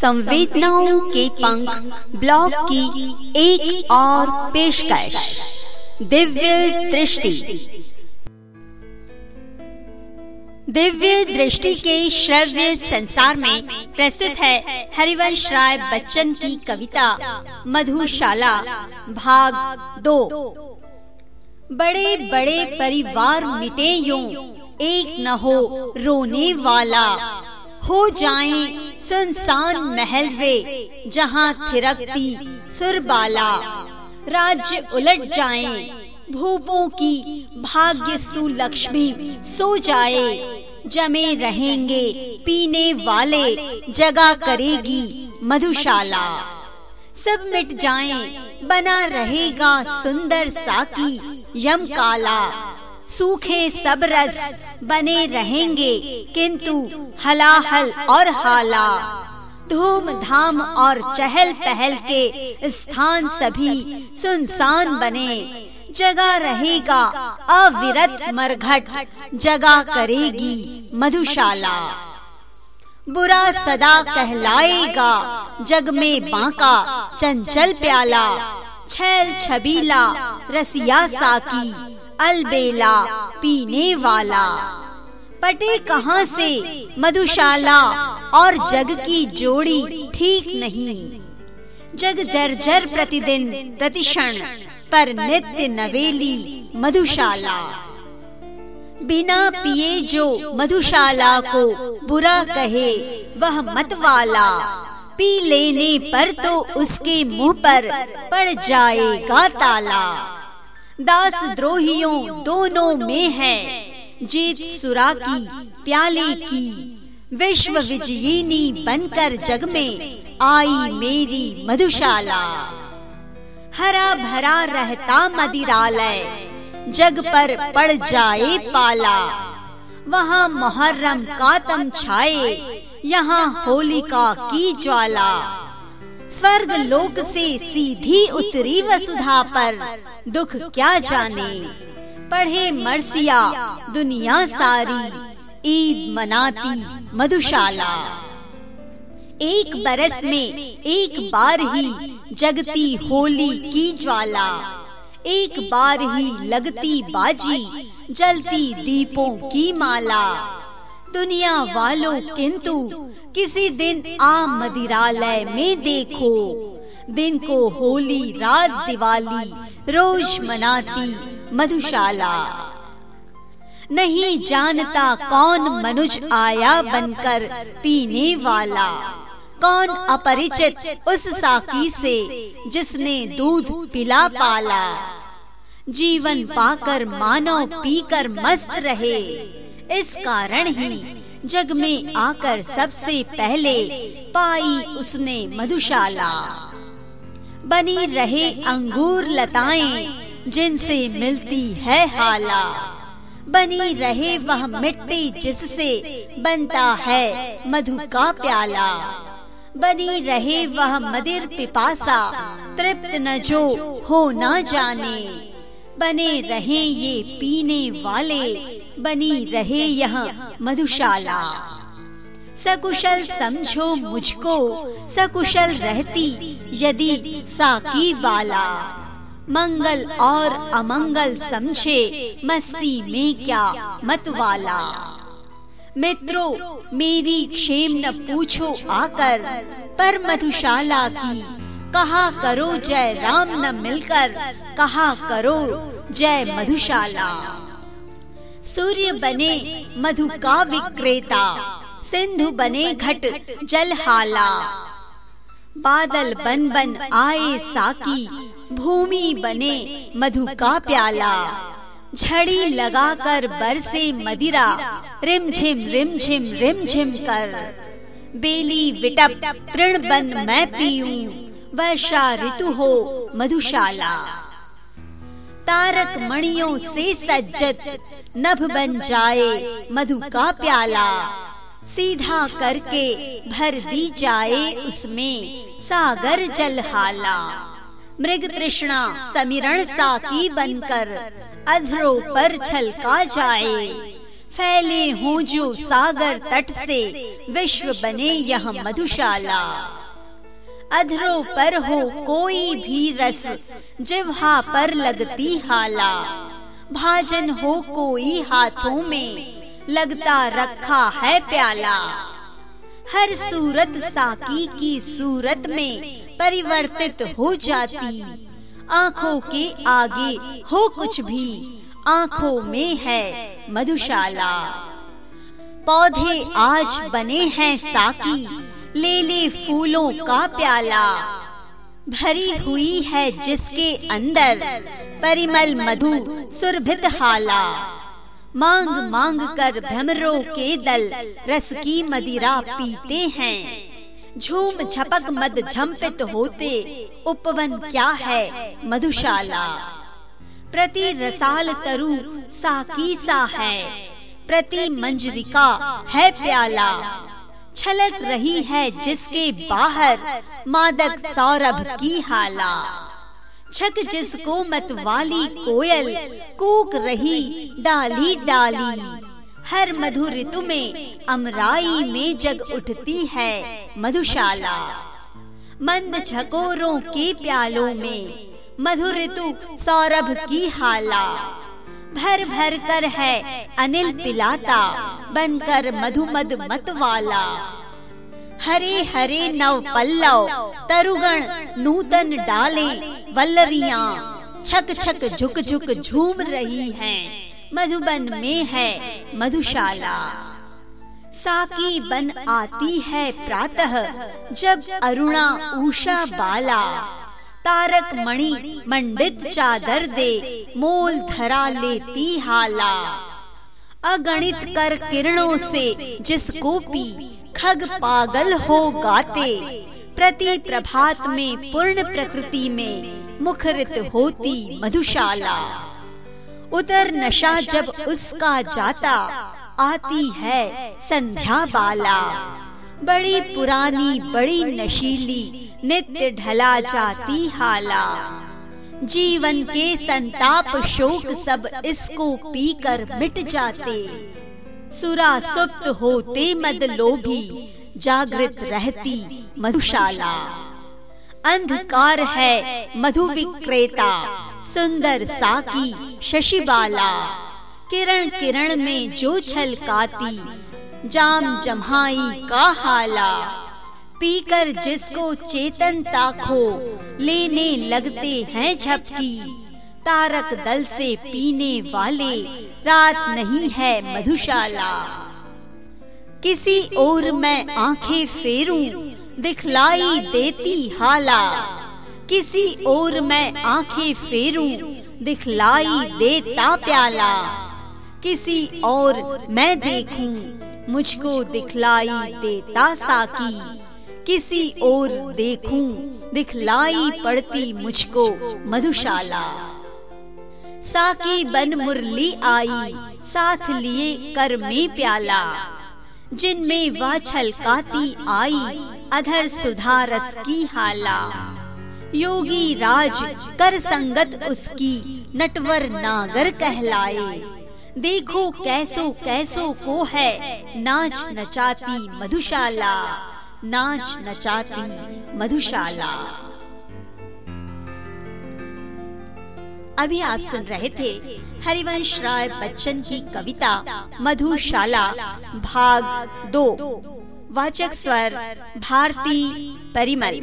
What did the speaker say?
संवेदनाओं के पंख ब्लॉग की एक और पेशकश। दिव्य दृष्टि। दिव्य दृष्टि के श्रव्य संसार में प्रस्तुत है हरिवंश राय बच्चन की कविता मधुशाला, भाग दो। बड़े बड़े परिवार मिटे यूँ, एक न हो रोने वाला। हो जाएँ सुनसान महल वे जहाँ थिरकती सुरबाला। राज्य उलट जाए भूपों की भाग्य सुलक्ष्मी सो जाए। जमे रहेंगे पीने वाले जगा करेगी मधुशाला। सब मिट जाएँ, बना रहेगा सुंदर साकी यम काला सूखे सब रस बने रहेंगे किंतु हलाहल और हाला। धूम धाम और चहल पहल के स्थान सभी सुनसान बने। जगा रहेगा अविरत मरघट। जगा करेगी मधुशाला। बुरा सदा कहलाएगा जग में बांका चंचल प्याला। छैल छबीला रसिया साकी। अलबेला पीने वाला पटे कहाँ से? मधुशाला और जग की जोड़ी ठीक नहीं। जग जर्जर प्रतिदिन, प्रतिक्षण, पर नित्य नवेली, मधुशाला। बिना पिए जो मधुशाला को बुरा कहे, वह मत वाला पी लेने पर तो उसके मुँह पर पड़ जाएगा ताला। दास द्रोहियों दोनों में है। जीत सुरा की प्याले की। विश्व विजयिनी बनकर जग में आई मेरी मधुशाला। हरा भरा रहता मदिरालय। जग पर पड़ जाए पाला। वहाँ मुहर्रम का तम छाए। यहाँ होलिका की ज्वाला। स्वर्ग लोक से सीधी उतरी वसुधा पर। दुख क्या जाने? पढ़े मरसिया, दुनिया सारी, ईद मनाती मधुशाला। एक बरस में एक बार ही जगती होली की ज्वाला। एक बार ही लगती बाजी, जलती दीपों की माला। दुनिया वालों किंतु किसी दिन आम मदिरालय में देखो। दिन को होली, रात दिवाली, रोज मनाती मधुशाला। नहीं जानता कौन मनुज आया बनकर पीने वाला। कौन अपरिचित उस साकी से जिसने दूध पिला पाला। जीवन पाकर मानव पीकर मस्त रहे। इस कारण ही जग में आकर सबसे पहले पाई उसने मधुशाला। बनी रहे अंगूर लताएँ जिनसे मिलती है हाला। बनी रहे वह मिट्टी जिससे बनता है मधु का प्याला। बनी रहे वह मदिर पिपासा, तृप्त न जो हो न जाने। बने रहे ये पीने वाले बनी रहे यह, मधुशाला। सकुशल समझो मुझको, सकुशल रहती यदि साकी वाला। मंगल और अमंगल समझे, मस्ती में क्या मत वाला। मित्रों, मेरी क्षेम न पूछो आकर, पर मधुशाला की, कहा करो जय राम न मिलकर, कहा करो जय मधुशाला। सूर्य बने मधु का विक्रेता सिंधु बने घट जल हाला बादल बन बन आए साकी, भूमि बने मधु का प्याला झड़ी लगाकर बरसे मदिरा रिम झिम रिम झिम रिम झिम कर। बेली विटप, तृण बन मैं पीऊं, वर्षा ऋतु हो मधुशाला। तारक मणियों से सज्जत। नभ बन जाए मधु का प्याला। सीधा करके भर दी जाए उसमें सागर जल हाला मृग तृष्णा समीरण साकी बनकर अधरों पर छलका जाए। फैले हो जो सागर तट से, विश्व बने यह मधुशाला। अधरों पर हो कोई भी रस जिहा पर लगती हाला। भाजन हो कोई हाथों में, लगता रखा है प्याला। हर सूरत साकी की सूरत में परिवर्तित हो जाती। आँखों के आगे हो कुछ भी, आँखों में है मधुशाला। पौधे आज बने हैं साकी। ले ले फूलों का प्याला। भरी हुई है जिसके अंदर परिमल मधु सुरभित हाला। मांग मांग कर भ्रमरों के दल रस की मदिरा पीते हैं। झूम झपक मद झम्पित होते उपवन क्या है मधुशाला। प्रति रसाल तरु साकी सा है, प्रति मंजरिका है प्याला। छलक रही है जिसके बाहर, मादक सौरभ की हाला छक जिसको मत वाली कोयल, कूक रही डाली डाली। हर मधु ऋतु में अमराई में जग उठती है, मधुशाला। मंद झकोरों के प्यालों में मधु ऋतु सौरभ की हाला भर भर कर है अनिल पिलाता, बनकर मधुमद मत वाला हरे हरे नव पल्लव, तरुगण नूतन डाले वल्लरिया छक छक झुक झुक झूम रही हैं, मधुबन में है मधुशाला। साकी बन आती है प्रातः, जब अरुणा उषा बाला तारक मणि, मंडित चादर दे, मोल धरा लेती हाला। अगणित कर किरणों से जिसको पी खग पागल हो गाते, प्रति प्रभात में पूर्ण प्रकृति में मुखरित होती मधुशाला। उतर नशा जब उसका जाता, आती है संध्या बाला। बड़ी पुरानी, बड़ी नशीली नित्य ढला जाती हाला। जीवन के संताप शोक सब इसको पीकर मिट जाते। सुरा सुप्त होते मद लोभी, जागृत रहती मधुशाला। अंधकार है मधु विक्रेता, सुंदर साकी शशिबाला। किरण किरण में जो छलकाती, जाम जम्हाई का हाला। पीकर जिसको चेतन ताखो लेने लगते हैं झपकी। तारक दल से पीने वाले, रात नहीं है मधुशाला। किसी और मैं आँखें फेरूं, दिखलाई देती हाला। किसी और मैं आँखें फेरूं, दिखलाई देता प्याला। किसी और मैं देखूँ, मुझको दिखलाई देता साकी। किसी और देखूँ दिखलाई पड़ती मुझको मधुशाला। साकी बन मुरली आई साथ लिए कर में प्याला। जिनमें वह छलकाती आई अधर सुधारस की हाला। योगी राज कर संगत उसकी नटवर नागर कहलाए। देखो कैसो कैसो को है नाच नचाती मधुशाला। नाच नचाती मधुशाला। अभी आप सुन रहे थे हरिवंश राय बच्चन की कविता मधुशाला, भाग दो। वाचक स्वर, भारती परिमल।